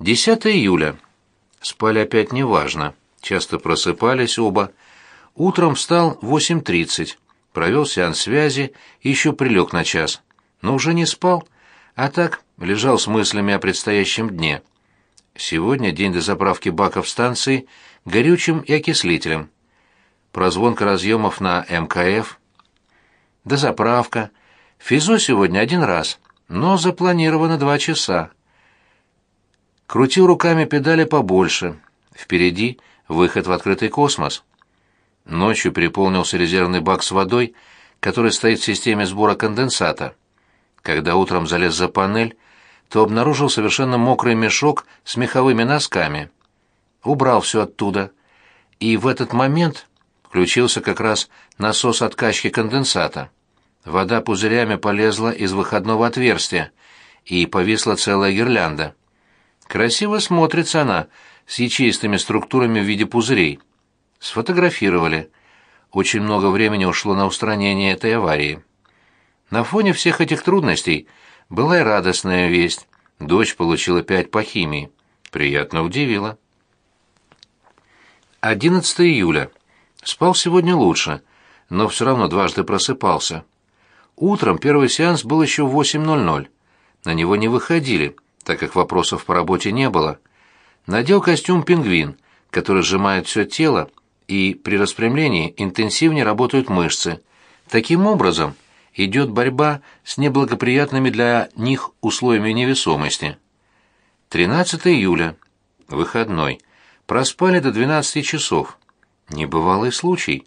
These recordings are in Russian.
10 июля. Спали опять неважно. Часто просыпались оба. Утром встал в 8.30. Провел сеанс связи и еще прилег на час. Но уже не спал, а так лежал с мыслями о предстоящем дне. Сегодня день до заправки баков станции горючим и окислителем. Прозвонка разъемов на МКФ. Дозаправка. Физо сегодня один раз, но запланировано два часа. Крутил руками педали побольше. Впереди выход в открытый космос. Ночью переполнился резервный бак с водой, который стоит в системе сбора конденсата. Когда утром залез за панель, то обнаружил совершенно мокрый мешок с меховыми носками. Убрал все оттуда. И в этот момент включился как раз насос откачки конденсата. Вода пузырями полезла из выходного отверстия, и повисла целая гирлянда. Красиво смотрится она, с ячеистыми структурами в виде пузырей. Сфотографировали. Очень много времени ушло на устранение этой аварии. На фоне всех этих трудностей была и радостная весть. Дочь получила пять по химии. Приятно удивило. 11 июля. Спал сегодня лучше, но все равно дважды просыпался. Утром первый сеанс был еще в 8.00. На него не выходили – так как вопросов по работе не было. Надел костюм пингвин, который сжимает все тело, и при распрямлении интенсивнее работают мышцы. Таким образом, идет борьба с неблагоприятными для них условиями невесомости. 13 июля. Выходной. Проспали до 12 часов. Небывалый случай.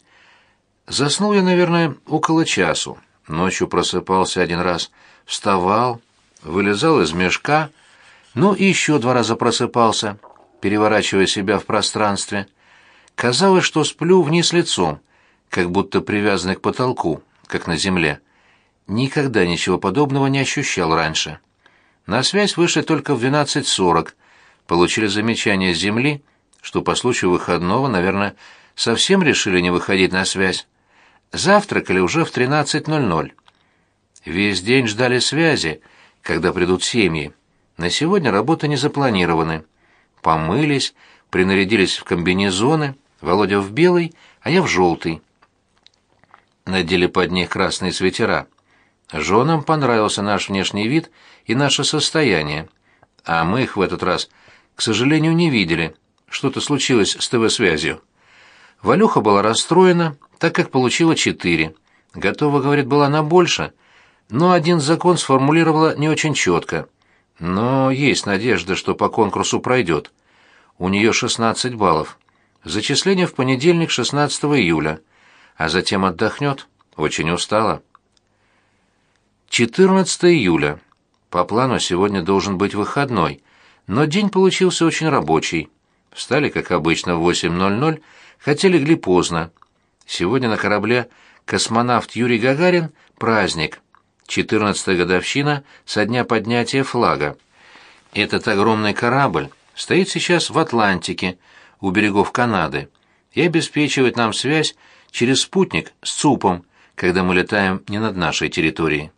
Заснул я, наверное, около часу. Ночью просыпался один раз, вставал, вылезал из мешка, ну и еще два раза просыпался, переворачивая себя в пространстве. Казалось, что сплю вниз лицом, как будто привязанный к потолку, как на земле. Никогда ничего подобного не ощущал раньше. На связь вышли только в 12.40. Получили замечание с земли, что по случаю выходного, наверное, совсем решили не выходить на связь. Завтракали уже в 13.00. Весь день ждали связи, когда придут семьи. На сегодня работы не запланированы. Помылись, принарядились в комбинезоны, Володя в белый, а я в желтый. Надели под них красные свитера. Женам понравился наш внешний вид и наше состояние. А мы их в этот раз, к сожалению, не видели. Что-то случилось с ТВ-связью. Валюха была расстроена, так как получила четыре. Готова, говорит, была на больше, но один закон сформулировала не очень четко — но есть надежда, что по конкурсу пройдет. У нее 16 баллов. Зачисление в понедельник 16 июля, а затем отдохнет. Очень устала. 14 июля. По плану сегодня должен быть выходной, но день получился очень рабочий. Встали, как обычно, в 8.00, хотя легли поздно. Сегодня на корабле космонавт Юрий Гагарин – праздник – 14 годовщина со дня поднятия флага. Этот огромный корабль стоит сейчас в Атлантике, у берегов Канады, и обеспечивает нам связь через спутник с ЦУПом, когда мы летаем не над нашей территорией.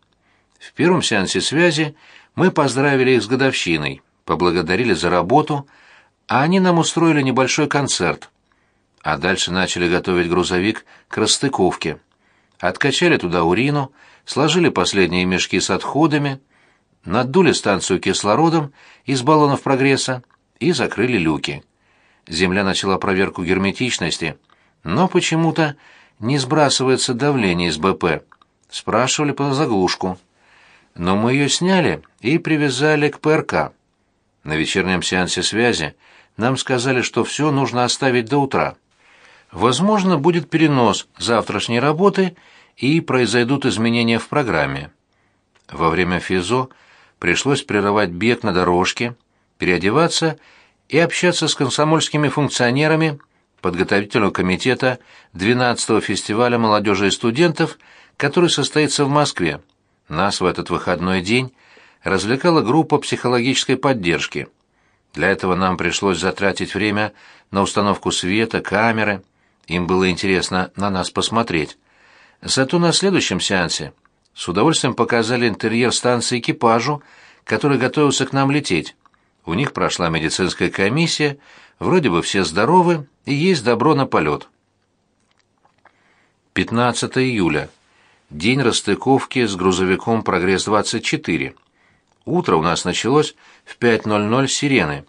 В первом сеансе связи мы поздравили их с годовщиной, поблагодарили за работу, а они нам устроили небольшой концерт. А дальше начали готовить грузовик к расстыковке. Откачали туда урину, сложили последние мешки с отходами, надули станцию кислородом из баллонов прогресса и закрыли люки. Земля начала проверку герметичности, но почему-то не сбрасывается давление из БП. Спрашивали по заглушку. Но мы ее сняли и привязали к ПРК. На вечернем сеансе связи нам сказали, что все нужно оставить до утра. Возможно, будет перенос завтрашней работы и произойдут изменения в программе. Во время ФИЗО пришлось прерывать бег на дорожке, переодеваться и общаться с комсомольскими функционерами подготовительного комитета 12-го фестиваля молодежи и студентов, который состоится в Москве. Нас в этот выходной день развлекала группа психологической поддержки. Для этого нам пришлось затратить время на установку света, камеры. Им было интересно на нас посмотреть. Зато на следующем сеансе с удовольствием показали интерьер станции экипажу, который готовился к нам лететь. У них прошла медицинская комиссия, вроде бы все здоровы и есть добро на полет. 15 июля. День расстыковки с грузовиком «Прогресс-24». Утро у нас началось в 5.00 сирены.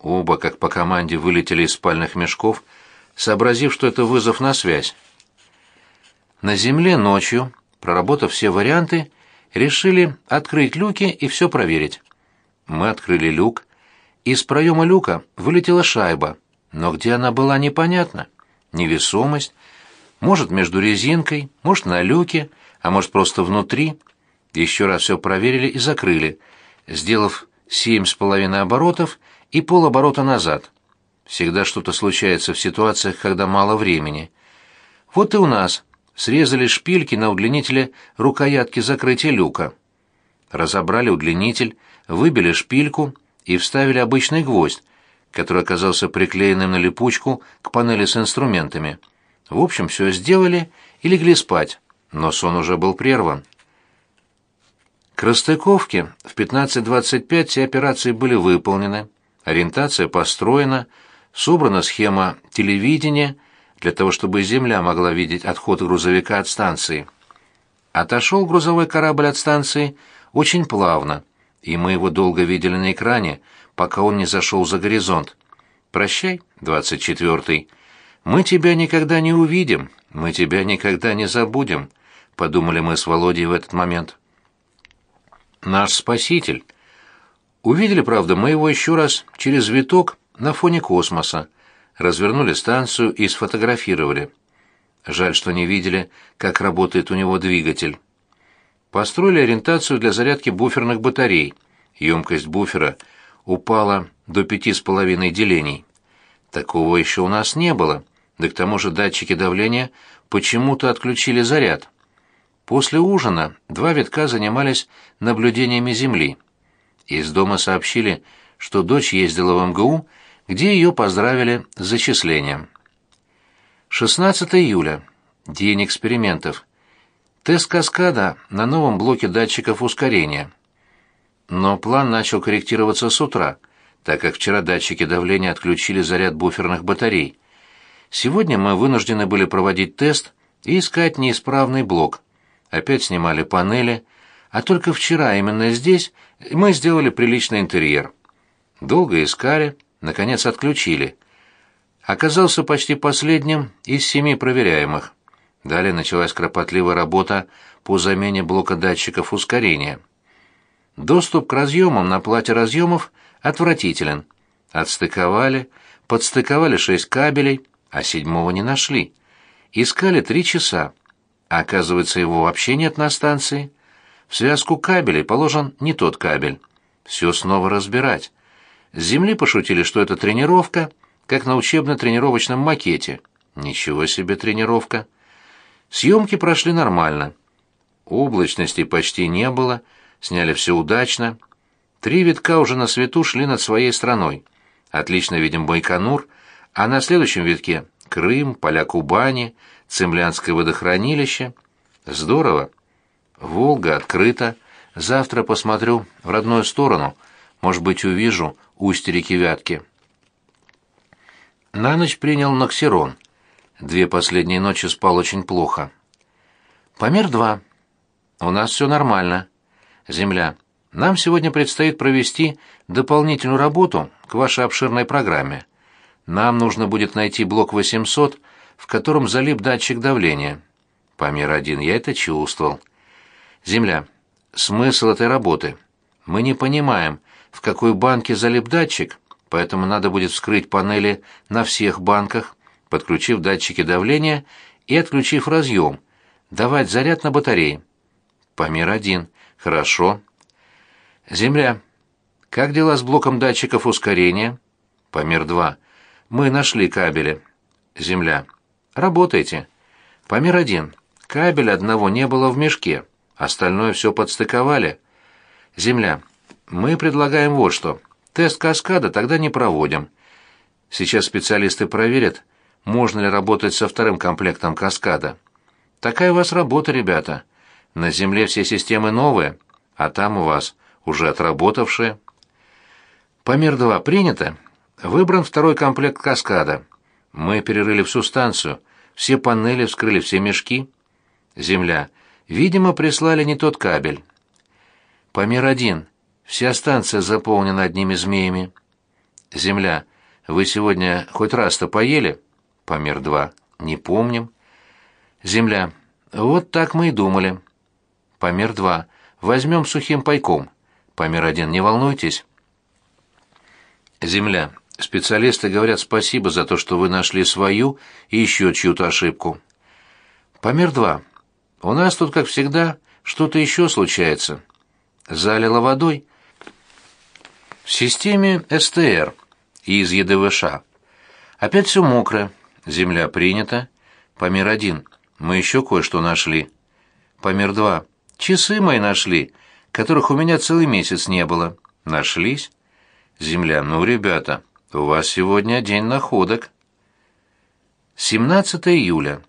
Оба, как по команде, вылетели из спальных мешков, сообразив, что это вызов на связь. На земле ночью, проработав все варианты, решили открыть люки и все проверить. Мы открыли люк. Из проема люка вылетела шайба, но где она была, непонятно. Невесомость. Может, между резинкой, может, на люке, а может, просто внутри. Еще раз все проверили и закрыли, сделав семь с половиной оборотов и полоборота назад. Всегда что-то случается в ситуациях, когда мало времени. Вот и у нас. Срезали шпильки на удлинителе рукоятки закрытия люка. Разобрали удлинитель, выбили шпильку и вставили обычный гвоздь, который оказался приклеенным на липучку к панели с инструментами. В общем, все сделали и легли спать, но сон уже был прерван. К расстыковке в 15.25 все операции были выполнены, ориентация построена, собрана схема телевидения для того, чтобы Земля могла видеть отход грузовика от станции. Отошел грузовой корабль от станции очень плавно – и мы его долго видели на экране, пока он не зашел за горизонт. Прощай, двадцать четвертый. Мы тебя никогда не увидим, мы тебя никогда не забудем, подумали мы с Володей в этот момент. Наш спаситель. Увидели, правда, мы его еще раз через виток на фоне космоса, развернули станцию и сфотографировали. Жаль, что не видели, как работает у него двигатель построили ориентацию для зарядки буферных батарей. Емкость буфера упала до пяти с половиной делений. Такого еще у нас не было, да к тому же датчики давления почему-то отключили заряд. После ужина два витка занимались наблюдениями Земли. Из дома сообщили, что дочь ездила в МГУ, где ее поздравили с зачислением. 16 июля. День экспериментов. Тест каскада на новом блоке датчиков ускорения. Но план начал корректироваться с утра, так как вчера датчики давления отключили заряд буферных батарей. Сегодня мы вынуждены были проводить тест и искать неисправный блок. Опять снимали панели, а только вчера именно здесь мы сделали приличный интерьер. Долго искали, наконец отключили. Оказался почти последним из семи проверяемых. Далее началась кропотливая работа по замене блока датчиков ускорения. Доступ к разъемам на плате разъемов отвратителен. Отстыковали, подстыковали шесть кабелей, а седьмого не нашли. Искали три часа. Оказывается, его вообще нет на станции. В связку кабелей положен не тот кабель. Все снова разбирать. С земли пошутили, что это тренировка, как на учебно-тренировочном макете. Ничего себе тренировка. Съемки прошли нормально. Облачности почти не было, сняли все удачно. Три витка уже на свету шли над своей страной. Отлично видим Байконур, а на следующем витке — Крым, поля Кубани, Цемлянское водохранилище. Здорово. Волга открыта. Завтра посмотрю в родную сторону. Может быть, увижу устье реки Вятки. На ночь принял Ноксирон. Две последние ночи спал очень плохо. Помер два. У нас все нормально. Земля. Нам сегодня предстоит провести дополнительную работу к вашей обширной программе. Нам нужно будет найти блок 800, в котором залип датчик давления. Помер один. Я это чувствовал. Земля. Смысл этой работы. Мы не понимаем, в какой банке залип датчик, поэтому надо будет вскрыть панели на всех банках, подключив датчики давления и отключив разъем, давать заряд на батареи. Помер один. Хорошо. Земля. Как дела с блоком датчиков ускорения? Помер два. Мы нашли кабели. Земля. Работайте. Помер один. Кабеля одного не было в мешке. Остальное все подстыковали. Земля. Мы предлагаем вот что. Тест каскада тогда не проводим. Сейчас специалисты проверят, можно ли работать со вторым комплектом каскада. Такая у вас работа, ребята. На Земле все системы новые, а там у вас уже отработавшие. Памир-2 принято. Выбран второй комплект каскада. Мы перерыли всю станцию, все панели вскрыли, все мешки. Земля. Видимо, прислали не тот кабель. Памир-1. Вся станция заполнена одними змеями. Земля. Вы сегодня хоть раз-то поели? Памир-2. Не помним. Земля. Вот так мы и думали. Памир-2. Возьмем сухим пайком. Памир-1. Не волнуйтесь. Земля. Специалисты говорят спасибо за то, что вы нашли свою и еще чью-то ошибку. Памир-2. У нас тут, как всегда, что-то еще случается. Залило водой. В системе СТР из ЕДВШ. Опять все мокрое. Земля принята. Памир-1. Мы еще кое-что нашли. Памир-2. Часы мои нашли, которых у меня целый месяц не было. Нашлись? Земля. Ну, ребята, у вас сегодня день находок. 17 июля.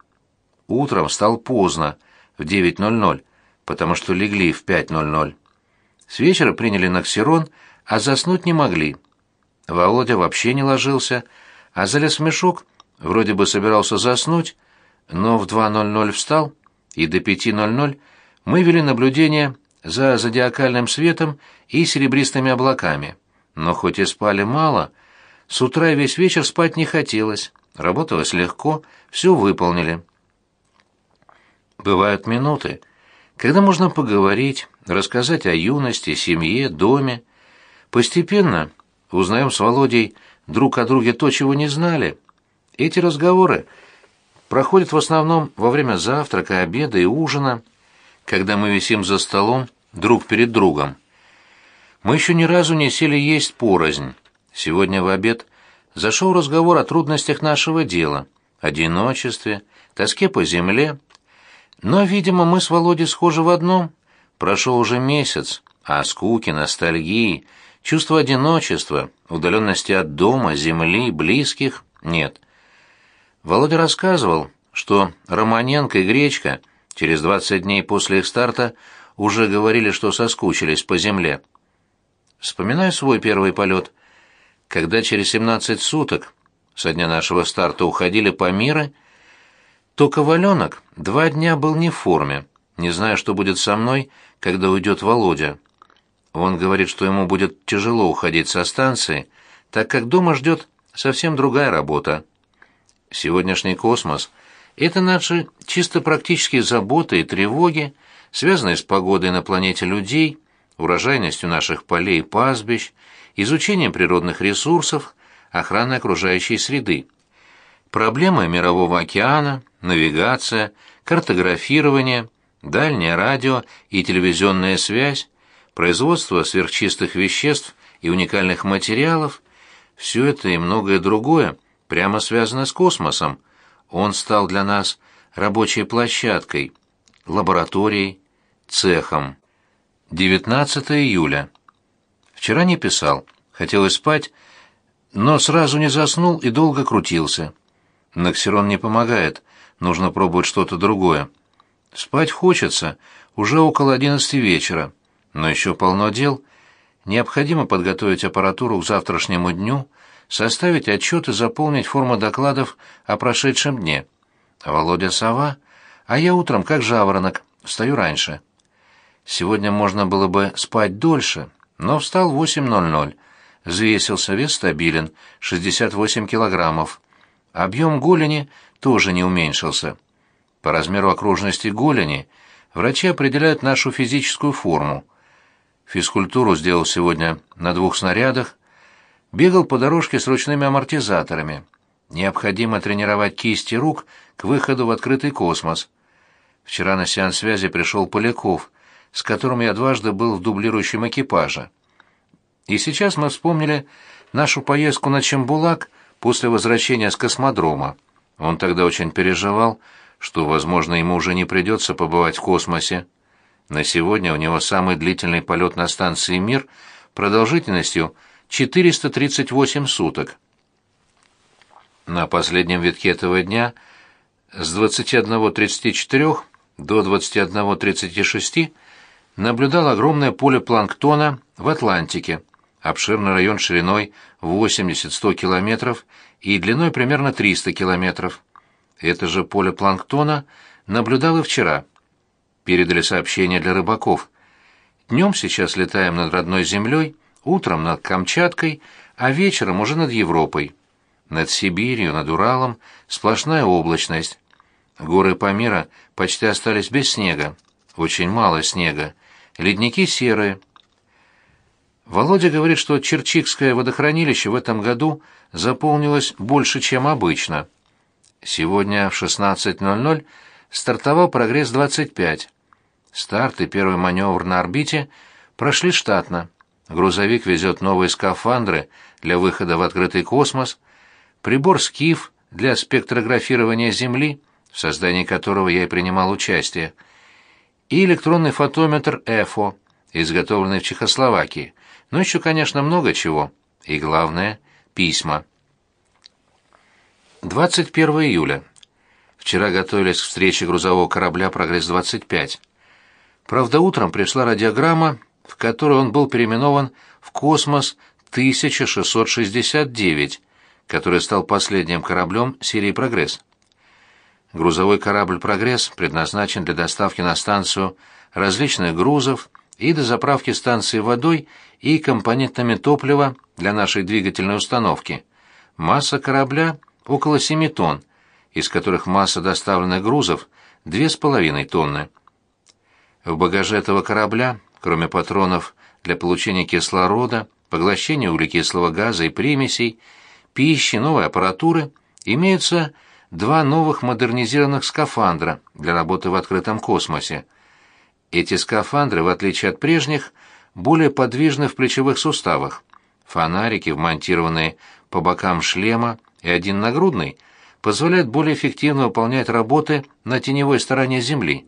Утром встал поздно, в 9.00, потому что легли в 5.00. С вечера приняли ноксирон, а заснуть не могли. Володя вообще не ложился, а залез в мешок, вроде бы собирался заснуть, но в 2.00 встал, и до 5.00 мы вели наблюдение за зодиакальным светом и серебристыми облаками. Но хоть и спали мало, с утра и весь вечер спать не хотелось, работалось легко, все выполнили. Бывают минуты, когда можно поговорить, рассказать о юности, семье, доме. Постепенно узнаем с Володей друг о друге то, чего не знали. Эти разговоры проходят в основном во время завтрака, обеда и ужина, когда мы висим за столом друг перед другом. Мы еще ни разу не сели есть порознь. Сегодня в обед зашел разговор о трудностях нашего дела, одиночестве, тоске по земле. Но, видимо, мы с Володей схожи в одном. Прошел уже месяц, а скуки, ностальгии, чувства одиночества, удаленности от дома, земли, близких нет. Володя рассказывал, что Романенко и Гречка через 20 дней после их старта уже говорили, что соскучились по земле. Вспоминаю свой первый полет, когда через 17 суток со дня нашего старта уходили по миру, то Коваленок два дня был не в форме, не зная, что будет со мной, когда уйдет Володя. Он говорит, что ему будет тяжело уходить со станции, так как дома ждет совсем другая работа. Сегодняшний космос — это наши чисто практические заботы и тревоги, связанные с погодой на планете людей, урожайностью наших полей и пастбищ, изучением природных ресурсов, охраной окружающей среды. Проблемы мирового океана, навигация, картографирование, дальнее радио и телевизионная связь, производство сверхчистых веществ и уникальных материалов – все это и многое другое – прямо связано с космосом. Он стал для нас рабочей площадкой, лабораторией, цехом. 19 июля. Вчера не писал, хотелось спать, но сразу не заснул и долго крутился. Ноксирон не помогает, нужно пробовать что-то другое. Спать хочется, уже около одиннадцати вечера, но еще полно дел. Необходимо подготовить аппаратуру к завтрашнему дню, составить отчет и заполнить форму докладов о прошедшем дне. Володя сова, а я утром, как жаворонок, встаю раньше. Сегодня можно было бы спать дольше, но встал в 8.00. Взвесился, вес стабилен, 68 килограммов. Объем голени тоже не уменьшился. По размеру окружности голени врачи определяют нашу физическую форму. Физкультуру сделал сегодня на двух снарядах, Бегал по дорожке с ручными амортизаторами. Необходимо тренировать кисти рук к выходу в открытый космос. Вчера на сеанс связи пришел Поляков, с которым я дважды был в дублирующем экипаже. И сейчас мы вспомнили нашу поездку на Чембулак после возвращения с космодрома. Он тогда очень переживал, что, возможно, ему уже не придется побывать в космосе. На сегодня у него самый длительный полет на станции «Мир» продолжительностью 438 суток. На последнем витке этого дня с 21.34 до 21.36 наблюдал огромное поле планктона в Атлантике, обширный район шириной 80-100 километров и длиной примерно 300 километров. Это же поле планктона наблюдал и вчера. Передали сообщение для рыбаков. Днем сейчас летаем над родной землей, утром над Камчаткой, а вечером уже над Европой. Над Сибирью, над Уралом сплошная облачность. Горы Памира почти остались без снега. Очень мало снега. Ледники серые. Володя говорит, что Черчикское водохранилище в этом году заполнилось больше, чем обычно. Сегодня в 16.00 стартовал «Прогресс-25». Старт и первый маневр на орбите прошли штатно. Грузовик везет новые скафандры для выхода в открытый космос, прибор «Скиф» для спектрографирования Земли, в создании которого я и принимал участие, и электронный фотометр «Эфо», изготовленный в Чехословакии, но еще, конечно, много чего, и главное — письма. 21 июля. Вчера готовились к встрече грузового корабля «Прогресс-25». Правда, утром пришла радиограмма, в которой он был переименован в «Космос 1669», который стал последним кораблем серии «Прогресс». Грузовой корабль «Прогресс» предназначен для доставки на станцию различных грузов и до заправки станции водой и компонентами топлива для нашей двигательной установки. Масса корабля около 7 тонн, из которых масса доставленных грузов – 2,5 тонны. В багаже этого корабля, кроме патронов для получения кислорода, поглощения углекислого газа и примесей, пищи, новой аппаратуры, имеются два новых модернизированных скафандра для работы в открытом космосе. Эти скафандры, в отличие от прежних, более подвижны в плечевых суставах. Фонарики, вмонтированные по бокам шлема, и один нагрудный, позволяют более эффективно выполнять работы на теневой стороне Земли.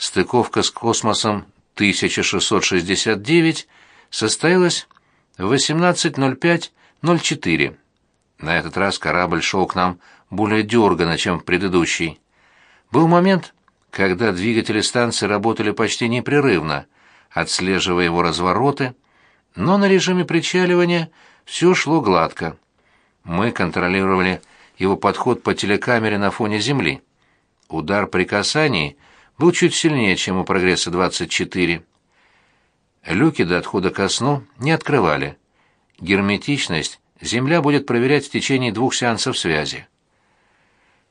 Стыковка с космосом 1669 состоялась в 18.05.04. На этот раз корабль шел к нам более дерганно, чем в предыдущий. Был момент, когда двигатели станции работали почти непрерывно, отслеживая его развороты, но на режиме причаливания все шло гладко. Мы контролировали его подход по телекамере на фоне Земли. Удар при касании был чуть сильнее, чем у «Прогресса-24». Люки до отхода ко сну не открывали. Герметичность Земля будет проверять в течение двух сеансов связи.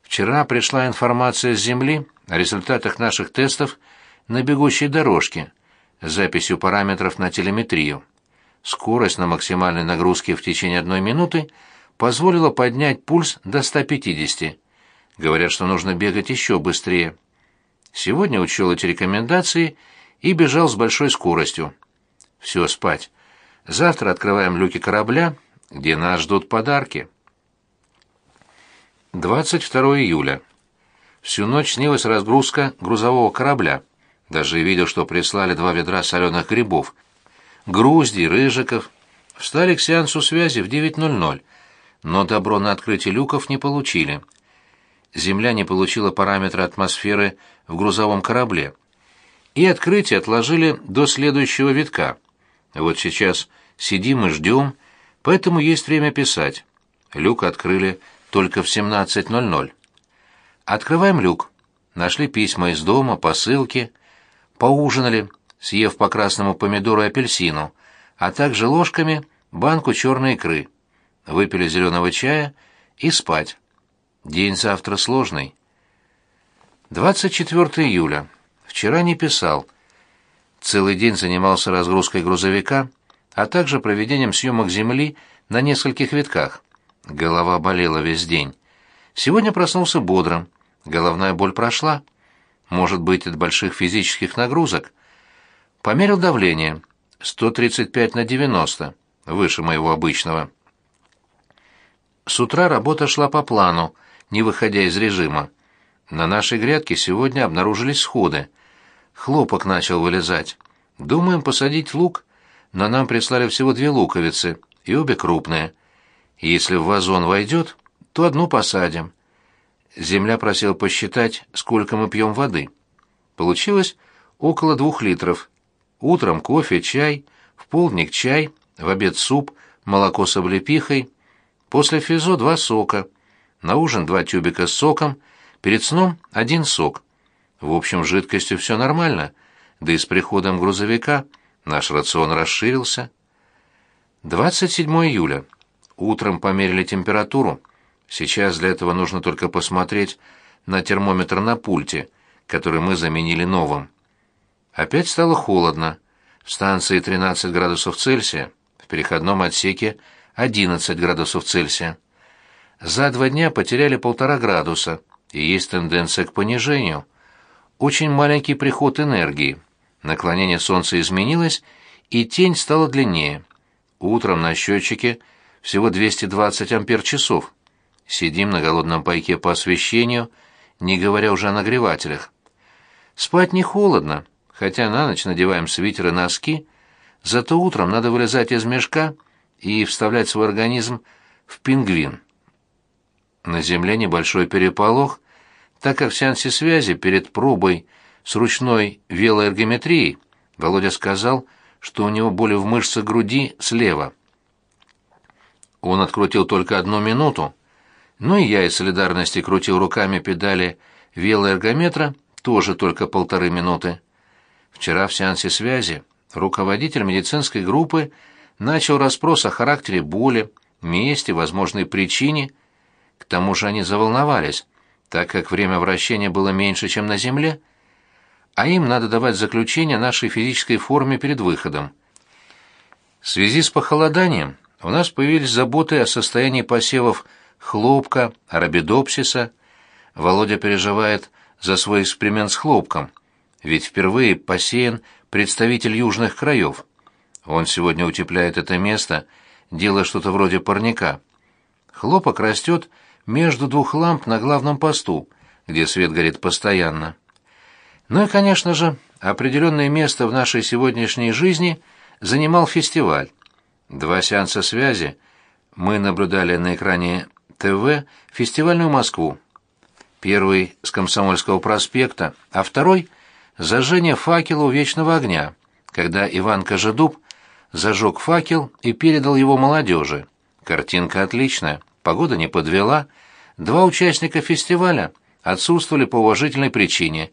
Вчера пришла информация с Земли о результатах наших тестов на бегущей дорожке с записью параметров на телеметрию. Скорость на максимальной нагрузке в течение одной минуты позволила поднять пульс до 150. Говорят, что нужно бегать еще быстрее. Сегодня учел эти рекомендации и бежал с большой скоростью. Все, спать. Завтра открываем люки корабля, где нас ждут подарки. 22 июля. Всю ночь снилась разгрузка грузового корабля. Даже видел, что прислали два ведра соленых грибов. Грузди, рыжиков. Встали к сеансу связи в 9.00, но добро на открытие люков не получили. Земля не получила параметры атмосферы в грузовом корабле. И открытие отложили до следующего витка. Вот сейчас сидим и ждем, поэтому есть время писать. Люк открыли только в 17.00. Открываем люк. Нашли письма из дома, посылки. Поужинали, съев по красному помидору и апельсину, а также ложками банку черной икры. Выпили зеленого чая и спать. День завтра сложный. 24 июля. Вчера не писал. Целый день занимался разгрузкой грузовика, а также проведением съемок земли на нескольких витках. Голова болела весь день. Сегодня проснулся бодрым. Головная боль прошла. Может быть, от больших физических нагрузок. Померил давление. 135 на 90, выше моего обычного. С утра работа шла по плану, не выходя из режима. На нашей грядке сегодня обнаружились сходы. Хлопок начал вылезать. Думаем посадить лук, но нам прислали всего две луковицы, и обе крупные. Если в вазон войдет, то одну посадим. Земля просила посчитать, сколько мы пьем воды. Получилось около двух литров. Утром кофе, чай, в полдник чай, в обед суп, молоко с облепихой, после физо два сока, на ужин два тюбика с соком, перед сном один сок. В общем, с жидкостью все нормально, да и с приходом грузовика наш рацион расширился. 27 июля. Утром померили температуру. Сейчас для этого нужно только посмотреть на термометр на пульте, который мы заменили новым. Опять стало холодно. В станции 13 градусов Цельсия, в переходном отсеке 11 градусов Цельсия. За два дня потеряли полтора градуса, и есть тенденция к понижению. Очень маленький приход энергии. Наклонение Солнца изменилось, и тень стала длиннее. Утром на счетчике всего 220 ампер-часов. Сидим на голодном пайке по освещению, не говоря уже о нагревателях. Спать не холодно, хотя на ночь надеваем свитер и носки, зато утром надо вылезать из мешка и вставлять свой организм в пингвин. На земле небольшой переполох, так как в сеансе связи перед пробой с ручной велоэргометрией Володя сказал, что у него боли в мышцах груди слева. Он открутил только одну минуту, но и я из солидарности крутил руками педали велоэргометра тоже только полторы минуты. Вчера в сеансе связи руководитель медицинской группы начал расспрос о характере боли, месте, возможной причине. К тому же они заволновались, так как время вращения было меньше, чем на Земле, а им надо давать заключение нашей физической форме перед выходом. В связи с похолоданием у нас появились заботы о состоянии посевов хлопка, арабидопсиса. Володя переживает за свой эксперимент с хлопком, ведь впервые посеян представитель южных краев. Он сегодня утепляет это место, делая что-то вроде парника. Хлопок растет между двух ламп на главном посту, где свет горит постоянно. Ну и, конечно же, определенное место в нашей сегодняшней жизни занимал фестиваль. Два сеанса связи мы наблюдали на экране ТВ фестивальную Москву. Первый с Комсомольского проспекта, а второй — зажжение факела у Вечного огня, когда Иван Кожедуб зажег факел и передал его молодежи. Картинка отличная, погода не подвела. Два участника фестиваля отсутствовали по уважительной причине,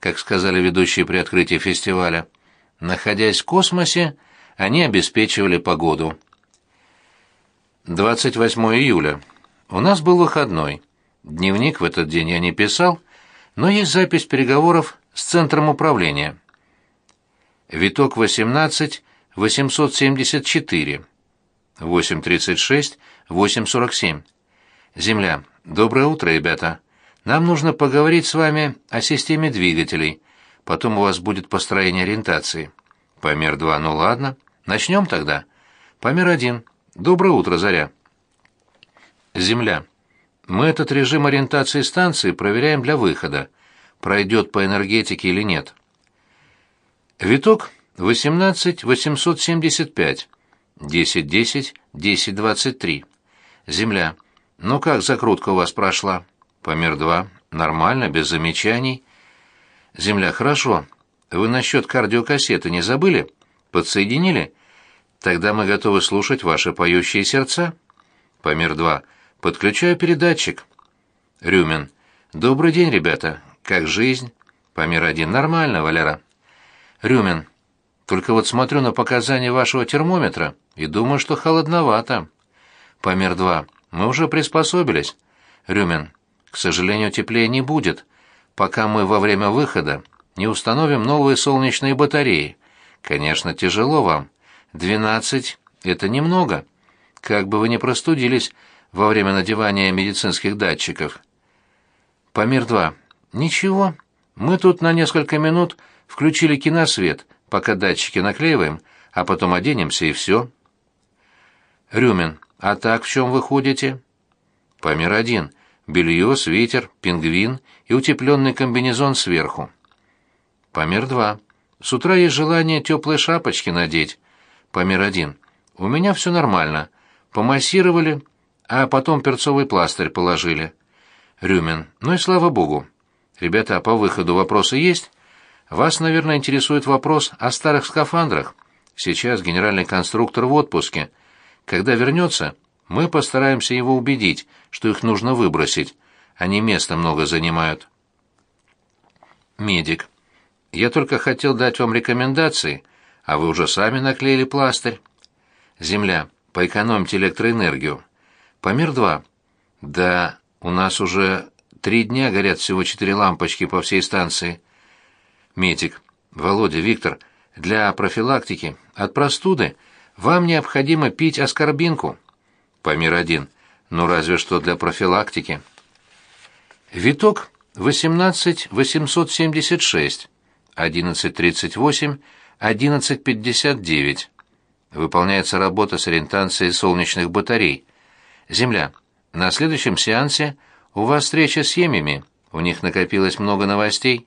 как сказали ведущие при открытии фестиваля. Находясь в космосе, они обеспечивали погоду. 28 июля. У нас был выходной. Дневник в этот день я не писал, но есть запись переговоров с Центром управления. Виток 18, 874. 8.36, 8.47. Земля. Доброе утро, ребята. Нам нужно поговорить с вами о системе двигателей. Потом у вас будет построение ориентации. Помер 2, ну ладно. Начнем тогда. Помер 1. Доброе утро, Заря. Земля. Мы этот режим ориентации станции проверяем для выхода, пройдет по энергетике или нет. Виток 18875, 1010, 1023. Земля. Ну как закрутка у вас прошла? Помер 2. Нормально, без замечаний. Земля. Хорошо. Вы насчет кардиокассеты не забыли? Подсоединили? Тогда мы готовы слушать ваши поющие сердца. Помер 2. Подключаю передатчик. Рюмин. Добрый день, ребята. Как жизнь? Помер один. Нормально, Валера. Рюмин. Только вот смотрю на показания вашего термометра и думаю, что холодновато. Помер два. Мы уже приспособились. Рюмин. К сожалению, теплее не будет, пока мы во время выхода не установим новые солнечные батареи. Конечно, тяжело вам. Двенадцать — это немного. Как бы вы ни простудились, во время надевания медицинских датчиков. Памир-2. Ничего. Мы тут на несколько минут включили киносвет, пока датчики наклеиваем, а потом оденемся и все. Рюмин. А так в чем вы ходите? Памир-1. Белье, свитер, пингвин и утепленный комбинезон сверху. Памир-2. С утра есть желание теплые шапочки надеть. Памир-1. У меня все нормально. Помассировали, а потом перцовый пластырь положили. Рюмин. Ну и слава богу. Ребята, а по выходу вопросы есть? Вас, наверное, интересует вопрос о старых скафандрах. Сейчас генеральный конструктор в отпуске. Когда вернется, мы постараемся его убедить, что их нужно выбросить. Они места много занимают. Медик. Я только хотел дать вам рекомендации, а вы уже сами наклеили пластырь. Земля. Поэкономьте электроэнергию. Памир 2. Да, у нас уже три дня горят всего четыре лампочки по всей станции. Медик. Володя, Виктор, для профилактики от простуды вам необходимо пить аскорбинку. Памир 1. Ну разве что для профилактики. Виток 18876, 1138, 1159. Выполняется работа с ориентацией солнечных батарей. Земля. На следующем сеансе у вас встреча с семьями. У них накопилось много новостей.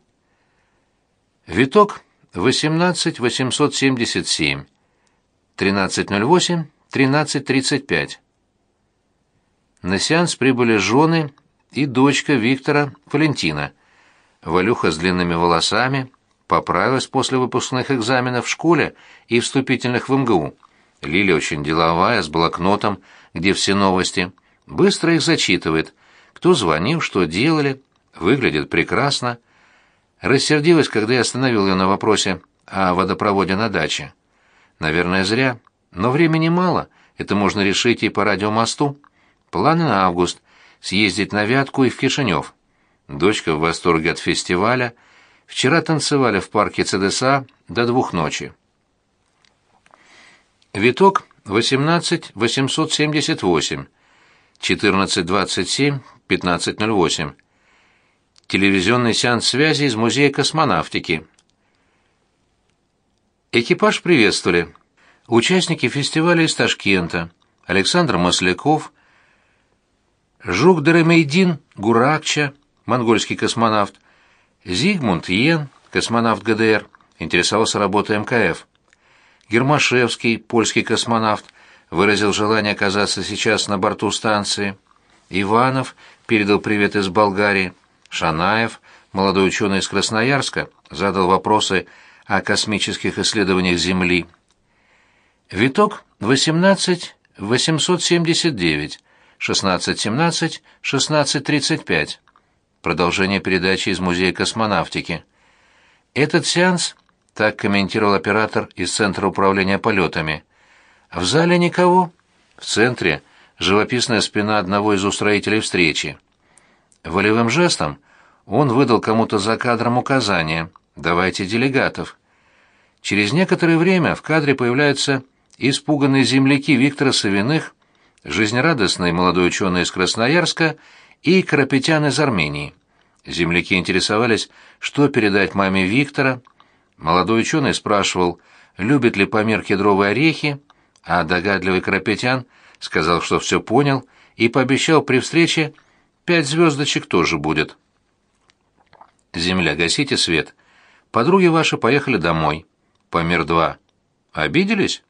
Виток 18877, 1308, 1335. На сеанс прибыли жены и дочка Виктора, Валентина. Валюха с длинными волосами поправилась после выпускных экзаменов в школе и вступительных в МГУ. Лиля очень деловая, с блокнотом, где все новости. Быстро их зачитывает. Кто звонил, что делали. Выглядит прекрасно. Рассердилась, когда я остановил ее на вопросе о водопроводе на даче. Наверное, зря. Но времени мало. Это можно решить и по радиомосту. Планы на август — съездить на Вятку и в Кишинев. Дочка в восторге от фестиваля. Вчера танцевали в парке ЦДСА до двух ночи. Виток 18 878, 1427, 1508. Телевизионный сеанс связи из Музея космонавтики. Экипаж приветствовали. Участники фестиваля из Ташкента. Александр Масляков, Жук Деремейдин Гуракча, монгольский космонавт, Зигмунд Йен, космонавт ГДР, интересовался работой МКФ. Гермашевский, польский космонавт, выразил желание оказаться сейчас на борту станции. Иванов передал привет из Болгарии. Шанаев, молодой ученый из Красноярска, задал вопросы о космических исследованиях Земли. Виток 18 879 16.17, 16.35. Продолжение передачи из Музея космонавтики. Этот сеанс, так комментировал оператор из Центра управления полетами. В зале никого. В центре живописная спина одного из устроителей встречи. Волевым жестом он выдал кому-то за кадром указание «давайте делегатов». Через некоторое время в кадре появляются испуганные земляки Виктора Савиных жизнерадостный молодой ученый из Красноярска и Карапетян из Армении. Земляки интересовались, что передать маме Виктора. Молодой ученый спрашивал, любит ли Памир кедровые орехи, а догадливый Карапетян сказал, что все понял, и пообещал при встрече пять звездочек тоже будет. «Земля, гасите свет. Подруги ваши поехали домой. Памир 2. Обиделись?»